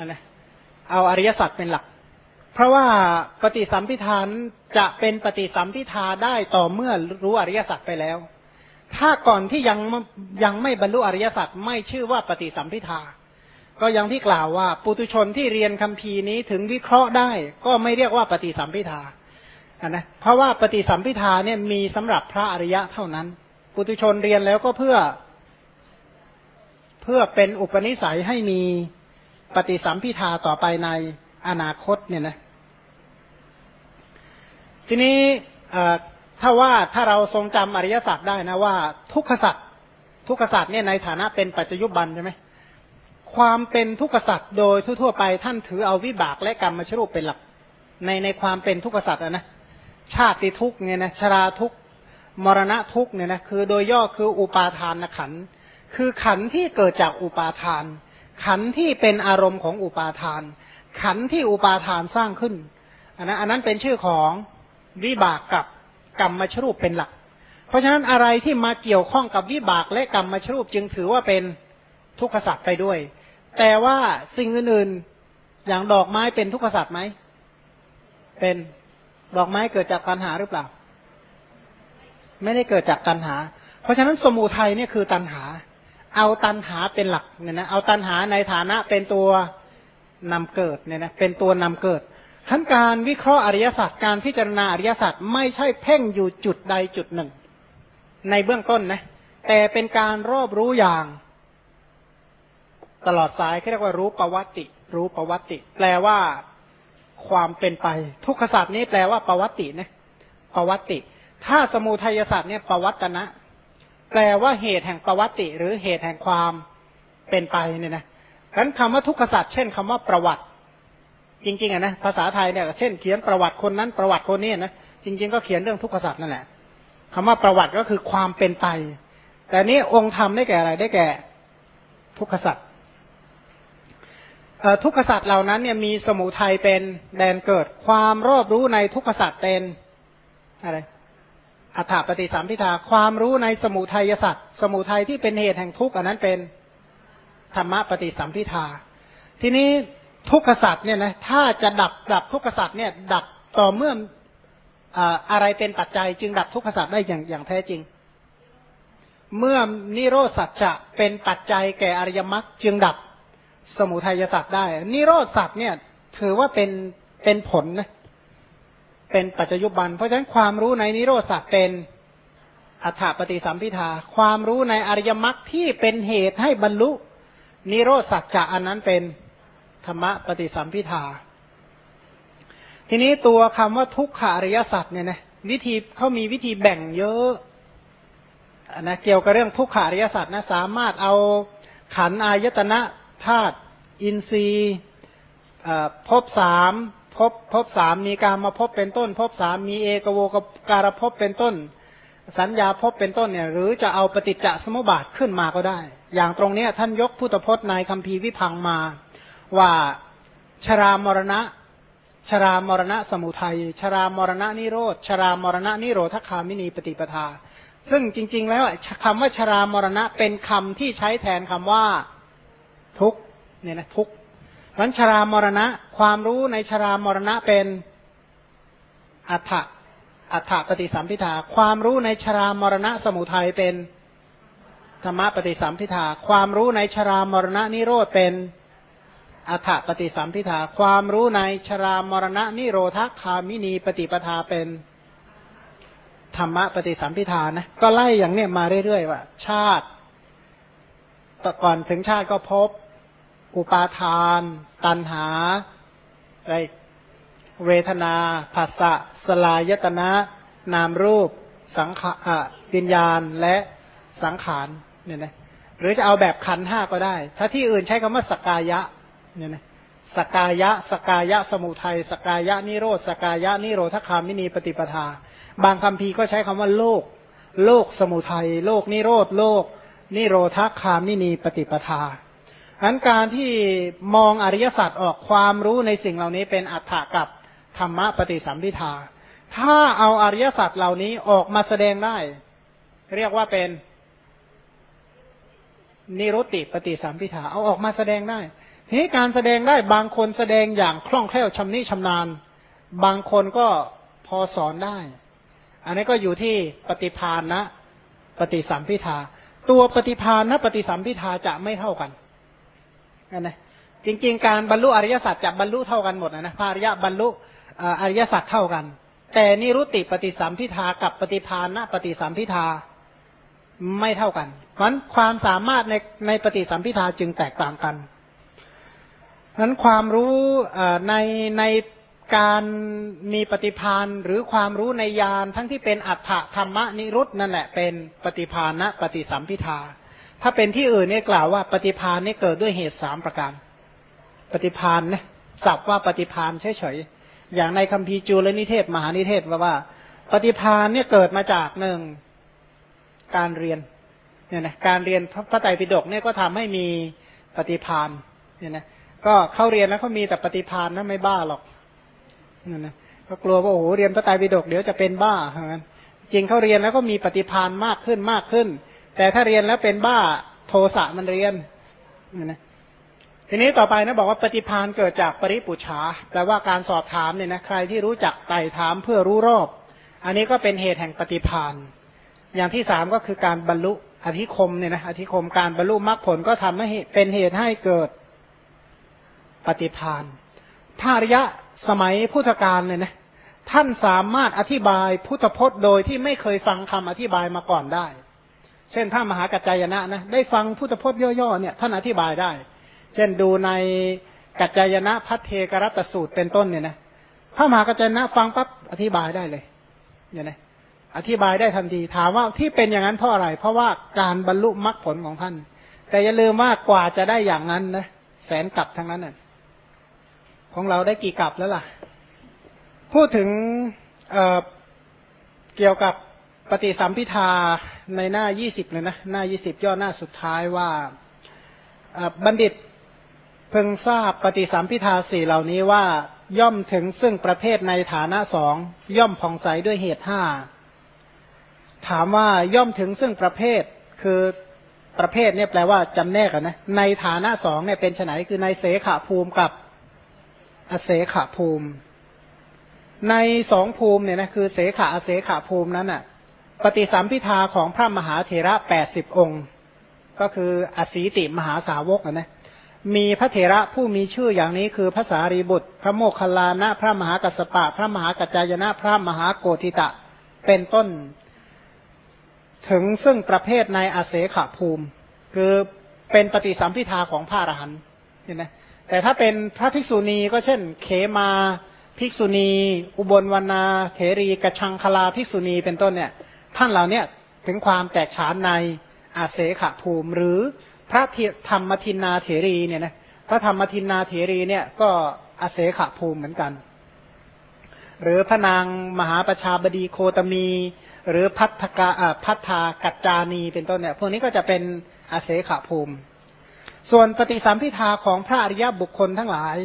นะเอาอริยสัจเป็นหลัก เพราะว่าปฏิสัมพิทานจะเป็นปฏิสัมพิทาได้ต่อเมื่อรู้อริยสัจไปแล้ว ถ้าก่อนที่ยังยังไม่บรรลุอริยสัจไม่ชื่อว่าปฏิสัมพิทา ก็ยังที่กล่าวว่า ปุตุชนที่เรียนคัมภีร์นี้ถึงวิเคราะห์ได้ ก็ไม่เรียกว่าปฏิสัมพิทาอันนะเพราะว่าปฏิสัมพิทาเนี่ยมีสำหรับพระอริยะเท่านั้น ปุตุชนเรียนแล้วก็เพื่อ เพื่อเป็นอุปนิสัยให้มี ปฏิสัมพิทาต่อไปในอนาคตเนี่ยนะทีนี้ถ้าว่าถ้าเราทรงจำอริยสัจได้นะว่า ทุกขสัจทุกขสัจเนี่ยในฐานะเป็นปัจจุบันใช่ไหมความเป็นทุกขสัจโดยทั่วๆไปท่านถือเอาวิบากและกรรมมาชรูปเป็นหลัก ในในความเป็นทุกขสัจนะชาติทุกเนี่ยนะชราทุกมรณะทุกเนี่ยนะคือโดยย่อคืออุปาทานขันคือขันที่เกิดจากอุปาทาน ขันที่เป็นอารมณ์ของอุปาทาน ขันที่อุปาทานสร้างขึ้นอันนั้นอันนั้นเป็นชื่อของวิบากกับกรรมมชรูปเป็นหลัก เพราะฉะนั้นอะไรที่มาเกี่ยวข้องกับวิบากและกรรมมชรูปจึงถือว่าเป็นทุกขสัตว์ไปด้วย แต่ว่าสิ่งอื่นๆอย่างดอกไม้เป็นทุกขสัตว์ไหมเป็นดอกไม้เกิดจากปัญหาหรือเปล่า ไม่ได้เกิดจากตัณหา เพราะฉะนั้นสมุทัยเนี่ยคือตัณหา เอาตันหาเป็นหลักเนี่ยนะเอาตันหาในฐานะเป็นตัวนำเกิดเนี่ยนะเป็นตัวนำเกิดทั้นการวิเคราะห์อริยสัจการพิจารณาอริยสัจไม่ใช่เพ่งอยู่จุดใดจุดหนึ่ง ในเบื้องต้นนะแต่เป็นการรอบรู้อย่าง ตลอดสายเรียกว่ารู้ประวัติ รู้ประวัติ แปลว่าความเป็นไป ทุกขศาสตร์นี้แปลว่าประวัตินะประวัติ ถ้าสมุทัยศาสตร์เนี่ยประวัตนะ แปลว่าเหตุแห่งประวัติ หรือเหตุแห่งความเป็นไปเนี่ยนะงั้นคำว่าทุกขสัตว์เช่นคำว่าประวัติ จริงๆอะนะภาษาไทยเนี่ยเช่นเขียนประวัติคนนั้นประวัติคนนี้นะจริง ๆ ก็เขียนเรื่องทุกขสัตว์นั่นแหละคำว่าประวัติก็คือความเป็นไป แต่นี้องค์ธรรมได้แก่อะไรได้แก่ทุกขสัตว์ทุกขสัตว์เหล่านั้นเนี่ยมีสมุทัยเป็นแดนเกิดความรอบรู้ในทุกขสัตว์เป็นอะไร อัฏฐปฏิสัมพิทาความรู้ในสมุทัยสัตว์สมุทัยที่เป็นเหตุแห่งทุกข์อันนั้นเป็นธรรมปฏิสัมพิทา ทีนี้ทุกขสัตว์เนี่ยนะถ้าจะดับดับทุกขสัตว์เนี่ย ดับต่อเมื่ออะไรเป็นปัจจัย จึงดับทุกขสัตว์ได้อย่างอย่างแท้จริง เมื่อนิโรธสัจจะเป็นปัจจัยแก่อริยมรรคจึงดับสมุทัยสัตว์ได้ นิโรธสัตว์เนี่ย ถือว่าเป็นเป็นผลนะ เป็นปัจจยุบัน เพราะฉะนั้นความรู้ในนิโรธสัจเป็นอัฏฐปฏิสัมพิทา ความรู้ในอริยมรรคที่เป็นเหตุให้บรรลุ นิโรธสัจจะอันนั้นเป็นธรรมปฏิสัมพิทา ทีนี้ตัวคำว่าทุกขาริยสัจเนี่ยนะวิธีเขามีวิธีแบ่งเยอะนะเกี่ยวกับเรื่องทุกขาริยสัจนะสามารถเอาขันอายตนะธาตุอินทรีย์ภพสาม พบพบสามมีการมาพบเป็นต้น พบสามมีเอกโวกการพบเป็นต้น สัญญาพบเป็นต้นเนี่ย หรือจะเอาปฏิจจสมุปบาทขึ้นมาก็ได้ อย่างตรงเนี้ยท่านยกพุทธพจน์ในคัมภีร์วิพังมา ว่าชรามรณะ ชรามรณะสมุทัย ชรามรณะนิโรธ ชรามรณะนิโรธคามินีปฏิปทา ซึ่งจริง ๆ แล้วคำว่าชรามรณะเป็นคำที่ใช้แทนคำว่าทุกเนี่ยนะทุก รันชรามรณะ ความรู้ในชรามรณะเป็นอัฏฐอัฏฐปฏิสัมพิทา ความรู้ในชรามรณะสมุทัยเป็นธรรมะปฏิสัมพิทา ความรู้ในชรามรณะนิโรธเป็นอัฏฐปฏิสัมพิทา ความรู้ในชรามรณะนิโรธคามินีปฏิปทาเป็นธรรมะปฏิสัมพิทานะก็ไล่อย่างเนี้ยมาเรื่อยๆว่า ชาติแต่ก่อนถึงชาติก็พบ อุปาทาน ตันหาไรเวทนาผัสสะสลายตนะ นามรูป สังขารวิญญาณและสังขารเนี่ยนะหรือจะเอาแบบขันห้าก็ได้ ถ้าที่อื่นใช้คำว่าสกายะเนี่ยนะสกายะ สกายะสมุทัยสกายะนิโรธสกายะนิโรธคามินีปฏิปทา บางคำพีก็ใช้คำว่าโลก โลกสมุทัยโลกนิโรธโลก นิโรธคามินีปฏิปทา นั้นการที่มองอริยสัจออกความรู้ในสิ่งเหล่านี้เป็นอัฏฐกับธรรมะปฏิสัมพิทา ถ้าเอาอริยสัจเหล่านี้ออกมาแสดงได้ เรียกว่าเป็นนิรุตติปฏิสัมพิทา เอาออกมาแสดงได้ทนี้การแสดงได้บางคนแสดงอย่างคล่องแคล่วชำนิชำนาญ บางคนก็พอสอนได้ อันนี้ก็อยู่ที่ปฏิพานนะปฏิสัมพิทา ตัวปฏิพานนะปฏิสัมพิทาจะไม่เท่ากัน นะจริง ๆ การบรรลุอริยสัจจะบรรลุเท่ากันหมดนะนะพาริยะบรรลุอริยสัจเท่ากัน แต่นิรุตติปฏิสัมพิทากับปฏิพานนะปฏิสัมพิทาไม่เท่ากัน เพราะความสามารถในในปฏิสัมพิทาจึงแตกต่างกันเพราะความรู้ในในการมีปฏิพานหรือความรู้ในยานทั้งที่เป็นอัฏฐธรรมนิรุตนั่นแหละเป็นปฏิพานนะปฏิสัมพิทา ถ้าเป็นที่อื่นเนี่ยกล่าวว่าปฏิพานนี่เกิดด้วยเหตุสามประการ ปฏิพานนะสับว่าปฏิพานเฉยๆอย่างในคัมภีร์จูลนิเทศ มหานิเทศว่าว่า ปฏิพานเนี่ยเกิดมาจากหนึ่งการเรียนเนี่ยนะการเรียนพระไตรปิฎกเนี่ยก็ทำให้มีปฏิพานเนี่ยนะก็เข้าเรียนแล้วเขามีแต่ปฏิพานนะไม่บ้าหรอกเนี่ยนะก็กลัวว่าโอ้โหเรียนพระไตรปิฎกเดี๋ยวจะเป็นบ้าเหมือนกันจริงเขาเรียนแล้วก็มีปฏิพานมากขึ้นมากขึ้น แต่ถ้าเรียนแล้วเป็นบ้าโทสะมันเรียนนะทีนี้ต่อไปนะบอกว่าปฏิพานเกิดจากปริปุชาแปลว่าการสอบถามเนี่ยนะใครที่รู้จักไต่ถามเพื่อรู้รอบ อันนี้ก็เป็นเหตุแห่งปฏิพานอย่างที่สามก็คือการบรรลุอธิคมเนี่ยนะอธิคมการบรรลุมรรคผลก็ทำให้เป็นเหตุให้เกิดปฏิพานพระริยะสมัยพุทธกาลเนี่ยนะท่านสามารถอธิบายพุทธพจน์โดยที่ไม่เคยฟังคำอธิบายมาก่อนได้ เช่นถ้ามหากัจจายนะนะได้ฟังพุทธพจน์ย่อๆเนี่ยท่านอธิบายได้ เช่นดูในกัจจายนะพัทเทกรัตสูตรเป็นต้นเนี่ยนะพระมหากัจจายนะฟังปั๊บอธิบายได้เลยเนี่ยนะอธิบายได้ทันทีถามว่าที่เป็นอย่างนั้นเพราะอะไร เพราะว่าการบรรลุมรรคผลของท่าน แต่อย่าลืมว่ากว่าจะได้อย่างนั้นนะแสนกลับทั้งนั้นน่ะของเราได้กี่กลับแล้วล่ะ พูดถึงเเกี่ยวกับ ปฏิสัมพิทาในหน้ายี่สิบเลยนะ หน้ายี่สิบย่อหน้าสุดท้ายว่าบัณฑิตเพิ่งทราบปฏิสัมพิทาสี่เหล่านี้ว่าย่อมถึงซึ่งประเภทในฐานะสองย่อมผ่องใสด้วยเหตุห้าถามว่าย่อมถึงซึ่งประเภทคือประเภทเนี่ยแปลว่าจำแนกนะในฐานะสองเนี่ยเป็นไนคือในเสขภูมิกับอเสขภูมิ ในสองภูมิเนี่ยนะคือเสขอเสขภูมินั้นอะ ปฏิสัมพิทาของพระมหาเถระแปดสิบองค์ ก็คืออสีติมหาสาวกนะมีพระเถระผู้มีชื่ออย่างนี้คือพระสารีบุตร พระโมคคัลลานะ พระมหากัสปะ พระมหากัจจายนะ พระมหาโกธิตะ เป็นต้น ถึงซึ่งประเภทในอาเสขภูมิ คือเป็นปฏิสัมพิทาของพระอรหันต์เห็นไหมแต่ถ้าเป็นพระภิกษุณีก็เช่น เขมาภิกษุณี อุบลวรรณาเถรีกชังคลาภิกษุณีเป็นต้นเนี่ย ท่านเหล่านี้ถึงความแตกฉานในอาเสขภูมิ หรือพระธรรมทินนาเถรีเนี่ยนะพระธรรมทินนาเถรีเนี่ยก็อาเสขภูมิเหมือนกัน หรือพระนางมหาประชาบดีโคตมี หรือพัฒกาพัฒากัจจานีเป็นต้นเนี่ยพวกนี้ก็จะเป็นอาเสขภูมิ ส่วนปฏิสัมพิทาของพระอริยบุคคลทั้งหลาย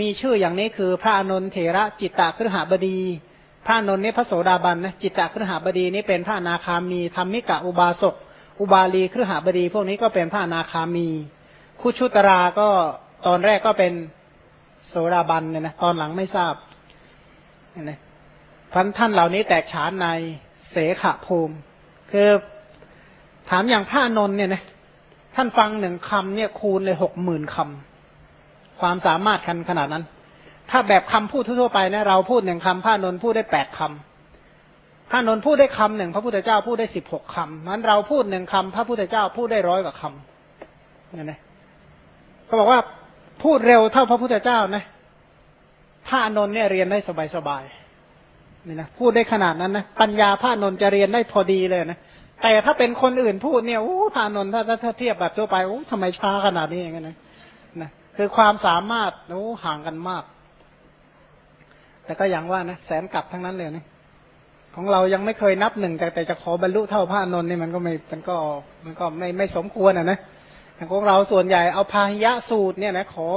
มีชื่ออย่างนี้คือพระอนนเถระจิตตครหบดี พระนนท์นี่พระโสดาบันนะจิตตะครหบดีนี่เป็นพระนาคามีธรรมิกะอุบาสกอุบาลีครหบดี พวกนี้ก็เป็นพระนาคามี คุชุตราก็ตอนแรกก็เป็นโสดาบันเนี่ยนะตอนหลังไม่ทราบเนี่ยพันท่านเหล่านี้แตกฉานในเสขภูมิ คือถามอย่างพระนนท์เนี่ยนะท่านฟังหนึ่งคำเนี่ยคูณเลยหกหมื่นคำความสามารถกันขนาดนั้น ถ้าแบบคำพูดทั่วไปนะเราพูดหนึ่งคำพระนนท์พูดได้แปดคำพระนนท์พูดได้คำหนึ่งพระพุทธเจ้าพูดได้สิบหกคำนั้นเราพูดหนึ่งคำพระพุทธเจ้าพูดได้ร้อยกว่าคำเนี่ยนะเขาบอกว่าพูดเร็วเท่าพระพุทธเจ้านะพระนนท์เนี่ยเรียนได้สบายๆนี่นะพูดได้ขนาดนั้นนะปัญญาพระนนจะเรียนได้พอดีเลยนะแต่ถ้าเป็นคนอื่นพูดเนี่ยโอ้พระนนถ้าถ้าเทียบแบบทั่วไปโอ้ทำไมช้าขนาดนี้อย่างเงี้ยนะนะคือความสามารถโอ้ห่างกันมาก แต่ก็อย่างว่านะแสนกลับทั้งนั้นเลยนะของเรายังไม่เคยนับหนึ่งแต่แต่จะขอบรรลุเท่าพระนนท์นี่มันก็ไม่มันก็มันก็ไม่ไม่สมควรอะนะของเราส่วนใหญ่เอาพาหิยะสูตรเนี่ยนะขอ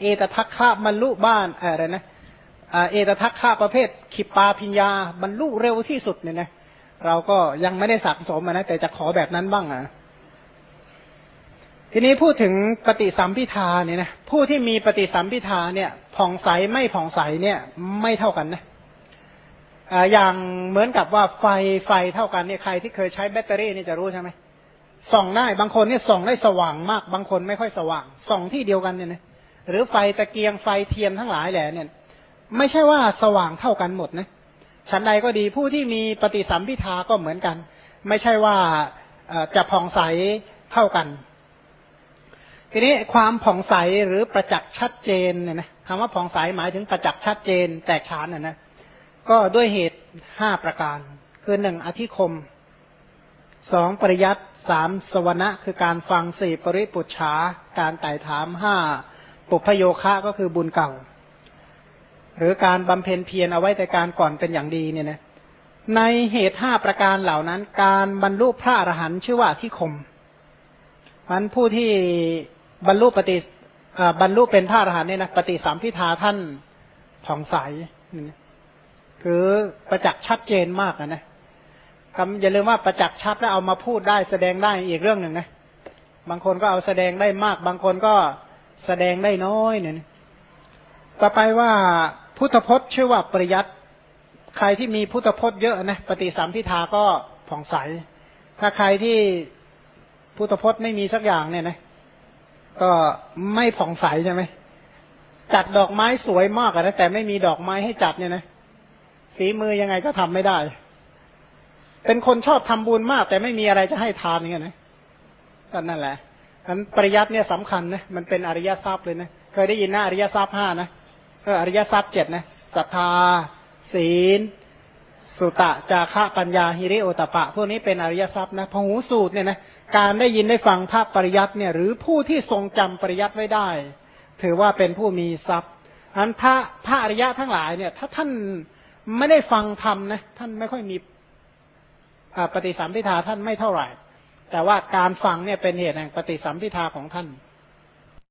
เอตทัคคะบรรลุบ้านอะไรนะเอตทัคคะประเภทขิปาพิญญาบรรลุเร็วที่สุดเนี่ยนะเราก็ยังไม่ได้สักสมนะแต่จะขอแบบนั้นบ้างอะ ทีนี้พูดถึงปฏิสัมพิทาเนี่ยนะผู้ที่มีปฏิสัมพิทาเนี่ยผ่องใสไม่ผ่องใสเนี่ยไม่เท่ากันนะอย่างเหมือนกับว่าไฟไฟเท่ากันเนี่ยใครที่เคยใช้แบตเตอรี่นี่จะรู้ใช่ไหมส่องได้บางคนเนี่ยส่องได้สว่างมาก บางคนไม่ค่อยสว่างส่องที่เดียวกันเนี่ยนะหรือไฟตะเกียงไฟเทียนทั้งหลายแหละเนี่ย ไม่ใช่ว่าสว่างเท่ากันหมดนะชั้นใดก็ดีผู้ที่มีปฏิสัมพิทาก็เหมือนกัน ไม่ใช่ว่าจะผ่องใสเท่ากัน ทีนี้ความผ่องใสหรือประจักษ์ชัดเจนเนี่ยนะคำว่าผ่องใสหมายถึงประจักษ์ชัดเจนแตกฉานน่ะนะก็ด้วยเหตุห้าประการ คือหนึ่งอธิคมสองปริยัติสามสวนะคือการฟังสี่ปริปุจฉาการไต่ถามห้าปุพโยคะก็คือบุญเก่า หรือการบำเพ็ญเพียรเอาไว้แต่การก่อนเป็นอย่างดีเนี่ยนะในเหตุห้าประการเหล่านั้น การบรรลุพระอรหันต์ชื่อว่าที่คมมันผู้ที่ บรรลุปฏิบรรลุเป็นพระอรหันต์เนี่ยนะปฏิสัมพิทาท่านผ่องใสคือประจักษ์ชัดเจนมากนะคำอย่าลืมว่าประจักษ์ชัดแล้วเอามาพูดได้แสดงได้อีกเรื่องหนึ่งนะบางคนก็เอาแสดงได้มาก บางคนก็แสดงได้น้อยเนี่ยต่อไปว่าพุทธพจน์ชื่อว่าปริยัติใครที่มีพุทธพจน์เยอะนะปฏิสัมพิทาก็ผ่องใส ถ้าใครที่พุทธพจน์ไม่มีสักอย่างเนี่ยนะ ก็ไม่ผ่องใสใช่ไหมจัดดอกไม้สวยมากนะแต่ไม่มีดอกไม้ให้จัดเนี่ยนะฝีมือยังไงก็ทำไม่ได้ เป็นคนชอบทำบุญมาก แต่ไม่มีอะไรจะให้ทานอย่างเงี้ยนะก็นั่นแหละอันปริยัติเนี่ยสำคัญนะมันเป็นอริยทรัพย์เลยนะเคยได้ยินนะอริยทรัพย์ห้านะเอออริยทรัพย์เจ็ดนะศรัทธาศีล สุตะจาคะปัญญาฮิริโอตปะ พวกนี้เป็นอริยทรัพย์นะพหูสูตรเนี่ยนะการได้ยินได้ฟังภาพปริยัติเนี่ย หรือผู้ที่ทรงจำปริยัติไว้ได้ ถือว่าเป็นผู้มีทรัพย์อันพระพระอริยะทั้งหลายเนี่ย ถ้าท่านไม่ได้ฟังธรรมนะท่านไม่ค่อยมีปฏิสัมพิทาท่านไม่เท่าไหร่ แต่ว่าการฟังเนี่ยเป็นเหตุแห่งปฏิสัมพิทาของท่าน